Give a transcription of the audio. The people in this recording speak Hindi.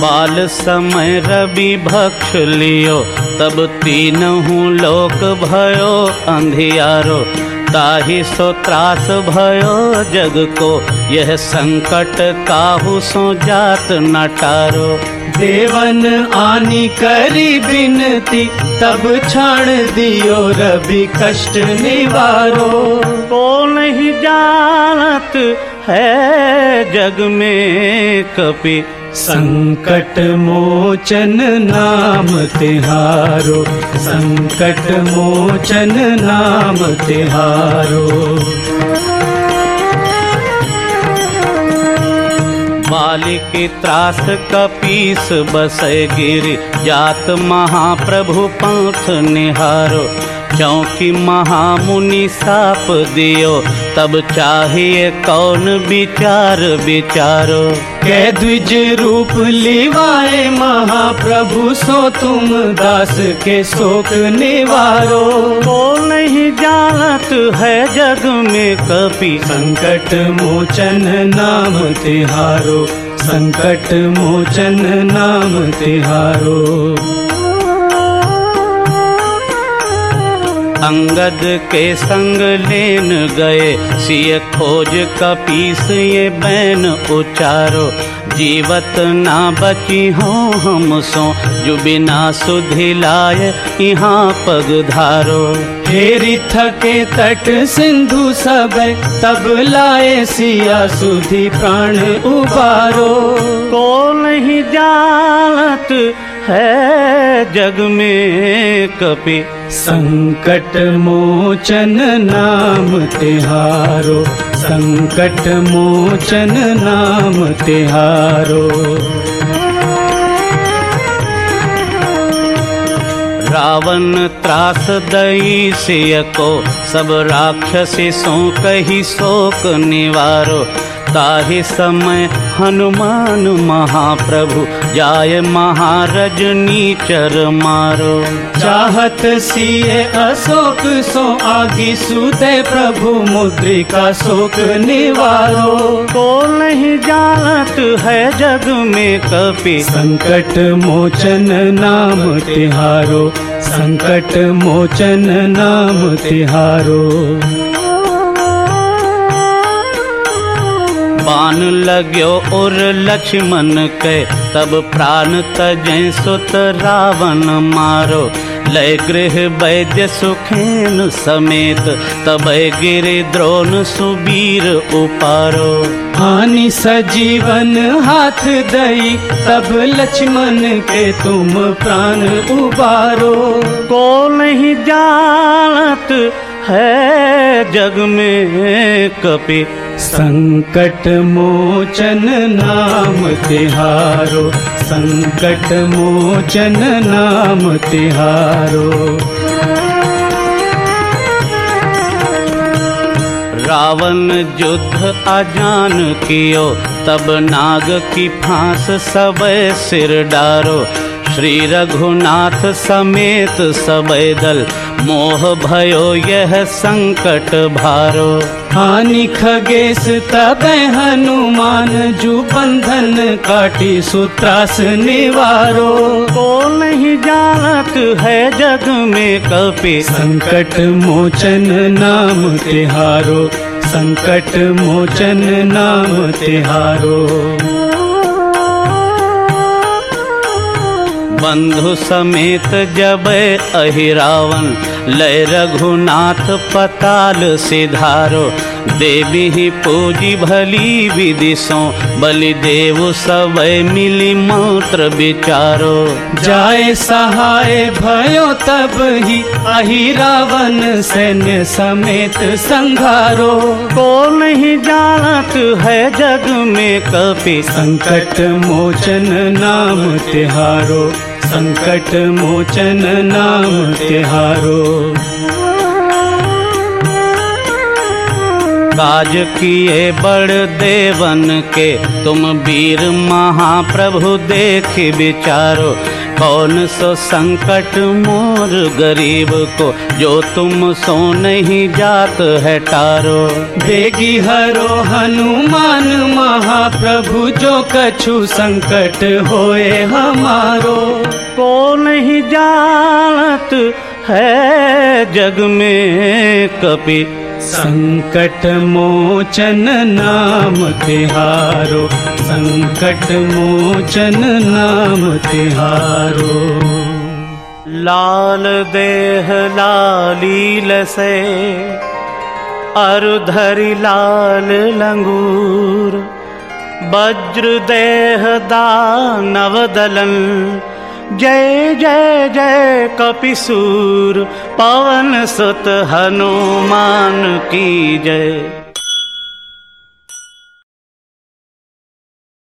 बाल समय रवि भक्ष लियो, तब तीन हूँ लोक भयो, अंधियारो, ताहि सो त्रास भयो जग को यह संकट काहू सो जात नटारो देवन आनी करी बिनती, तब छाण दियो रवि कष्ट निवारो। को नहीं जानत है जग में कपि संकट मोचन नाम तिहारो संकट मोचन नाम तिहारो। बालिक त्रास कपीस बस गिर। जात महाप्रभु पंथ निहारो। चौकी महामुनि साप दियो तब चाहिए कौन विचार विचारो? कै द्विज रूप लिवाए महाप्रभु सो तुम दास के शोक निवारो। को नहीं जानत है जग में कपि। संकट मोचन नाम तिहारो। संकट मोचन नाम तिहारो। अंगद के संग लेन गए सिय खोज कपीस ये बैन उचारो। जीवत ना बची हो हम सो, जो बिना सुधि लाए यहाँ पग धारो। हेरी थके तट सिंधु सब, तब लाए सिया सुधि प्राण उबारो। को नहीं जानत है जग में कपि, संकट मोचन नाम तिहारो। संकट मोचन नाम तिहारो। रावण त्रास दई सिय को, सब राक्षसी सो कही शोक निवारो। ताहि समय। हनुमान महाप्रभु जाय महारजनी चर मारो। चाहत सिए अशोक सो आगे सुदे प्रभु मुद्रिका शोक निवारो। को नहीं जानत है जग में कपि। संकट मोचन नाम तिहारो। संकट मोचन नाम तिहारो। बान लग्यो और लक्ष्मण के तब प्राण तजै सुत रावण मारो। लय गृह वैद्य सुखेन समेत तब गिर द्रोण सुबीर उपारो। हानि सजीवन हाथ दई तब लक्ष्मण के तुम प्राण उबारो। को नहीं जानत है जग में कपि संकट मोचन नाम तिहारो संकट मोचन नाम तिहारो। रावण युद्ध अजान कियो, तब नाग की फांस सब सिर डारो। श्री रघुनाथ समेत सब दल मोह भयो यह संकट भारो। हानि खगेश तब हनुमान जू बंधन काटी सुत्रास निवारो। को नहीं जानत है जग में कपि संकट मोचन नाम तिहारो संकट मोचन नाम तिहारो। बंधु समेत जब अहिरावन लय रघुनाथ पताल सिधारो। देवी ही पूजी भली विदिशो। बलि देव सब मिली मंत्र विचारो। जाए सहाय भयो तब ही अहि रावण सैन्य समेत संघारो। को नहीं जानत है जग में कपि। संकट मोचन नाम तिहारो। संकट मोचन नाम तिहारो काज किए बड़ देवन के तुम वीर महाप्रभु देख विचारो। कौन सो संकट मोर गरीब को, जो तुम सो नहीं जात है टारो। बेगी हरो हनुमान महाप्रभु, जो कछु संकट होए हमारो। को नहीं जानत है जग में कपि संकट मोचन नाम तिहारो संकट मोचन नाम तिहारो। लाल देह लालील से अरुधरि लाल लंगूर वज्र देह दानव दलन जय जय जय कपिसूर पवन सुत हनुमान की जय।